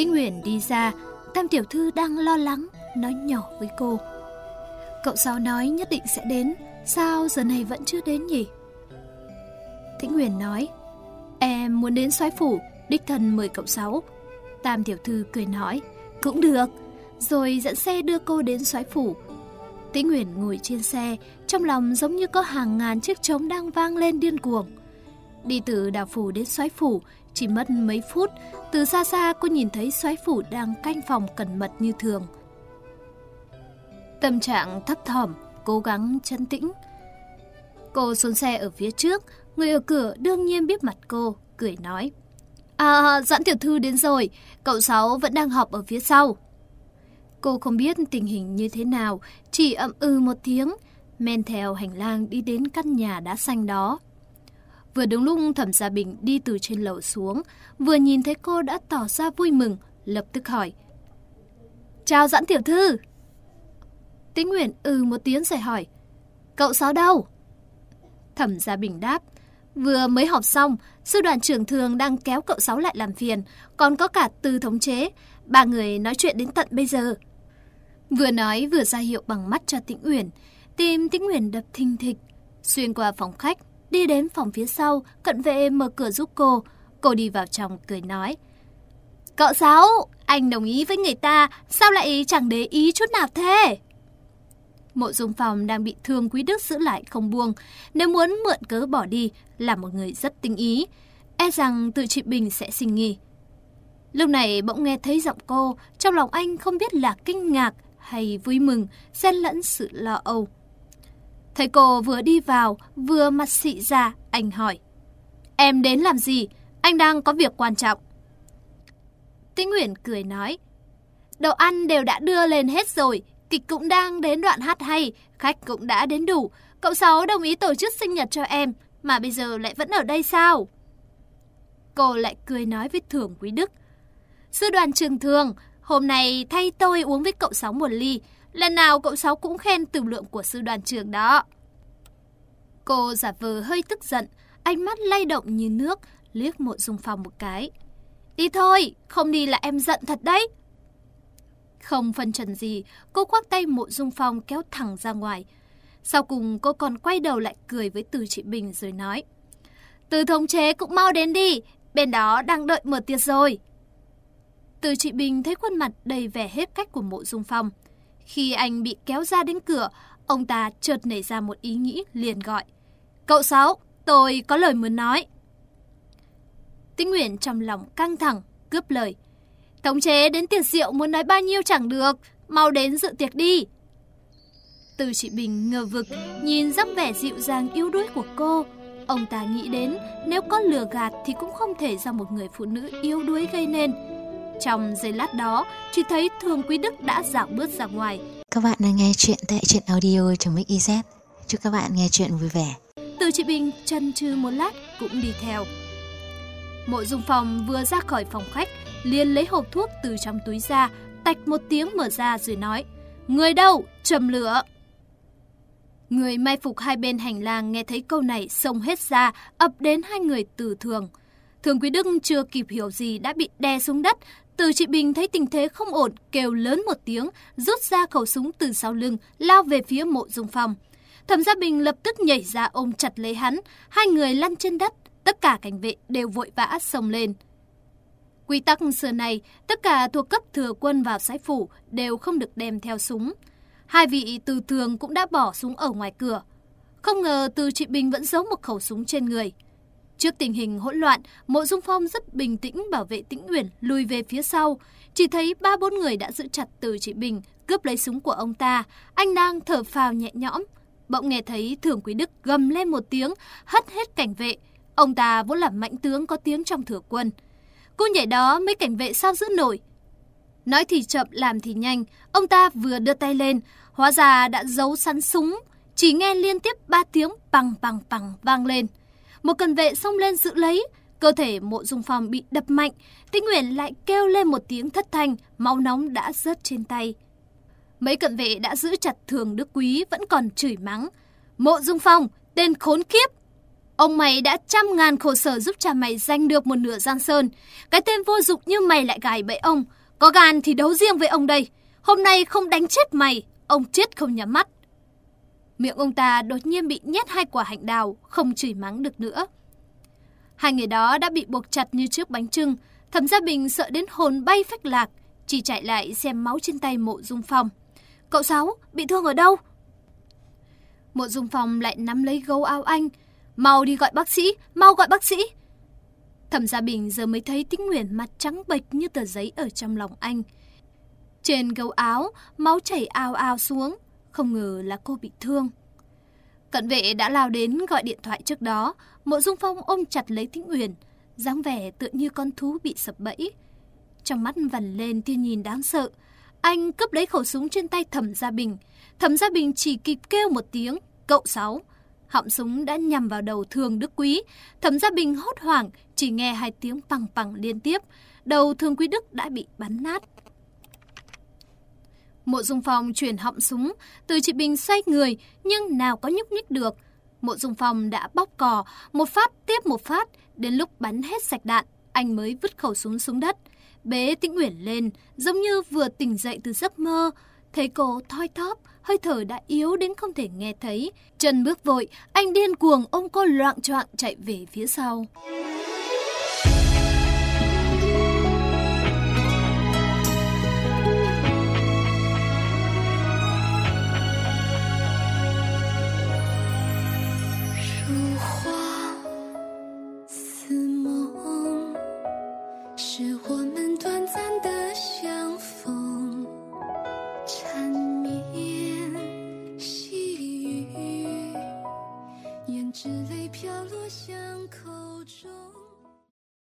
Tĩnh Huyền đi ra, Tam Tiểu Thư đang lo lắng, nói nhỏ với cô. Cậu Sáu nói nhất định sẽ đến, sao giờ này vẫn chưa đến nhỉ? Tĩnh Huyền nói, em muốn đến soái phủ, đích thân mời cậu Sáu. Tam Tiểu Thư cười nói, cũng được, rồi dẫn xe đưa cô đến soái phủ. Tĩnh Huyền ngồi trên xe, trong lòng giống như có hàng ngàn chiếc trống đang vang lên điên cuồng. Đi từ đào phủ đến xoáy phủ chỉ mất mấy phút, từ xa xa cô nhìn thấy xoáy phủ đang canh phòng cẩn mật như thường. Tâm trạng thấp thỏm, cố gắng chân tĩnh. Cô xuống xe ở phía trước, người ở cửa đương nhiên biết mặt cô, cười nói. À, Doãn tiểu thư đến rồi, cậu Sáu vẫn đang họp ở phía sau. Cô không biết tình hình như thế nào, chỉ ậm ừ một tiếng, men theo hành lang đi đến căn nhà đá xanh đó. Vừa đúng lúc Thẩm Gia Bình đi từ trên lầu xuống, vừa nhìn thấy cô đã tỏ ra vui mừng, lập tức hỏi. Chào Doãn tiểu thư. Tĩnh Nguyễn ừ một tiếng rồi hỏi. Cậu Sáu đâu? Thẩm Gia Bình đáp. Vừa mới họp xong, sư đoàn trưởng thường đang kéo cậu Sáu lại làm phiền, còn có cả từ thống chế. Ba người nói chuyện đến tận bây giờ. Vừa nói vừa ra hiệu bằng mắt cho Tĩnh Uyển, tim Tĩnh Uyển đập thình thịch. Xuyên qua phòng khách, đi đến phòng phía sau, cận vệ mở cửa giúp cô. Cô đi vào trong cười nói. Cậu Sáu, anh đồng ý với người ta, sao lại chẳng để ý chút nào thế? Mộ dung phòng đang bị thương quý đức giữ lại không buông. Nếu muốn mượn cớ bỏ đi là một người rất tinh ý. E rằng tự chị Bình sẽ sinh nghi. Lúc này bỗng nghe thấy giọng cô, trong lòng anh không biết là kinh ngạc hay vui mừng, xen lẫn sự lo âu. Thấy cô vừa đi vào, vừa mặt xị ra, anh hỏi. Em đến làm gì? Anh đang có việc quan trọng. Tĩnh Nguyễn cười nói. Đồ ăn đều đã đưa lên hết rồi, kịch cũng đang đến đoạn hát hay, khách cũng đã đến đủ. Cậu Sáu đồng ý tổ chức sinh nhật cho em, mà bây giờ lại vẫn ở đây sao? Cô lại cười nói với Thưởng Quý Đức. Sư đoàn trường thường, hôm nay thay tôi uống với cậu Sáu một ly. Lần nào cậu Sáu cũng khen tử lượng của sư đoàn trường đó. Cô giả vờ hơi tức giận, ánh mắt lay động như nước, liếc mộ dung phong một cái. Đi thôi, không đi là em giận thật đấy. Không phân trần gì, cô khoác tay mộ dung phong kéo thẳng ra ngoài. Sau cùng cô còn quay đầu lại cười với từ chị Bình rồi nói. Từ thống chế cũng mau đến đi, bên đó đang đợi mở tiệc rồi. Từ chị Bình thấy khuôn mặt đầy vẻ hết cách của mộ dung phong. Khi anh bị kéo ra đến cửa, ông ta chợt nảy ra một ý nghĩ liền gọi. Cậu Sáu, tôi có lời muốn nói. Tĩnh Nguyễn trong lòng căng thẳng, cướp lời. Thống chế đến tiệc rượu muốn nói bao nhiêu chẳng được, mau đến dự tiệc đi. Từ chị Bình ngờ vực, nhìn dáng vẻ dịu dàng yếu đuối của cô. Ông ta nghĩ đến nếu có lừa gạt thì cũng không thể do một người phụ nữ yếu đuối gây nên. Trong giây lát đó, chỉ thấy Thường Quý Đức đã dạo bước ra ngoài. Các bạn đang nghe chuyện tại truyện audio.mix.iz. Chúc các bạn nghe chuyện vui vẻ. Từ chị Bình chân chừ một lát cũng đi theo. Mộ Dung Phòng vừa ra khỏi phòng khách, liền lấy hộp thuốc từ trong túi ra, tạch một tiếng mở ra rồi nói, Người đâu? Châm lửa! Người mai phục hai bên hành lang nghe thấy câu này xông hết ra, ập đến hai người từ thường. Thường Quý Đức chưa kịp hiểu gì đã bị đè xuống đất. Từ chị Bình thấy tình thế không ổn, kêu lớn một tiếng, rút ra khẩu súng từ sau lưng, lao về phía mộ dung phong. Thẩm Gia Bình lập tức nhảy ra ôm chặt lấy hắn, hai người lăn trên đất, tất cả cảnh vệ đều vội vã xông lên. Quy tắc xưa này, tất cả thuộc cấp thừa quân vào sái phủ đều không được đem theo súng. Hai vị từ thường cũng đã bỏ súng ở ngoài cửa. Không ngờ từ chị Bình vẫn giấu một khẩu súng trên người. Trước tình hình hỗn loạn, Mộ Dung Phong rất bình tĩnh bảo vệ Tĩnh Uyển lùi về phía sau. Chỉ thấy ba bốn người đã giữ chặt từ chị Bình, cướp lấy súng của ông ta. Anh đang thở phào nhẹ nhõm. Bỗng nghe thấy Thường Quý Đức gầm lên một tiếng, hất hết cảnh vệ. Ông ta vốn là mạnh tướng có tiếng trong thừa quân. Cô nhảy đó mấy cảnh vệ sao giữ nổi. Nói thì chậm làm thì nhanh, ông ta vừa đưa tay lên, hóa ra đã giấu sắn súng. Chỉ nghe liên tiếp ba tiếng bằng bằng bằng vang lên. Một cần vệ xông lên giữ lấy, cơ thể mộ dung phong bị đập mạnh, Tĩnh nguyện lại kêu lên một tiếng thất thanh, máu nóng đã rớt trên tay. Mấy cận vệ đã giữ chặt thường đức quý vẫn còn chửi mắng. Mộ dung phong, tên khốn kiếp! Ông mày đã trăm ngàn khổ sở giúp cha mày giành được một nửa Giang Sơn. Cái tên vô dụng như mày lại gài bẫy ông. Có gan thì đấu riêng với ông đây. Hôm nay không đánh chết mày, ông chết không nhắm mắt. Miệng ông ta đột nhiên bị nhét hai quả hạnh đào, không chửi mắng được nữa. Hai người đó đã bị buộc chặt như trước bánh trưng. Thẩm Gia Bình sợ đến hồn bay phách lạc, chỉ chạy lại xem máu trên tay mộ dung phong. Cậu Sáu, bị thương ở đâu? Mộ dung phong lại nắm lấy gấu áo anh. Mau đi gọi bác sĩ, mau gọi bác sĩ. Thẩm Gia Bình giờ mới thấy tính nguyện mặt trắng bệch như tờ giấy ở trong lòng anh. Trên gấu áo, máu chảy ao ao xuống, không ngờ là cô bị thương. Cận vệ đã lao đến gọi điện thoại trước đó, Mộ Dung Phong ôm chặt lấy Tĩnh Uyển, dáng vẻ tựa như con thú bị sập bẫy. Trong mắt vằn lên tia nhìn đáng sợ, anh cướp lấy khẩu súng trên tay Thẩm Gia Bình. Thẩm Gia Bình chỉ kịp kêu một tiếng, cậu sáu. Họng súng đã nhằm vào đầu Thường Đức Quý. Thẩm Gia Bình hốt hoảng, chỉ nghe hai tiếng pằng pằng liên tiếp. Đầu Thường Quý Đức đã bị bắn nát. Mộ Dung Phong chuyển họng súng, từ chị Bình xoay người, nhưng nào có nhúc nhích được. Mộ Dung Phong đã bóc cò, một phát tiếp một phát, đến lúc bắn hết sạch đạn, anh mới vứt khẩu súng xuống đất. Bế Tĩnh Uyển lên, giống như vừa tỉnh dậy từ giấc mơ. Thấy cô thoi thóp, hơi thở đã yếu đến không thể nghe thấy. Chân bước vội, anh điên cuồng ôm cô loạn choạng chạy về phía sau.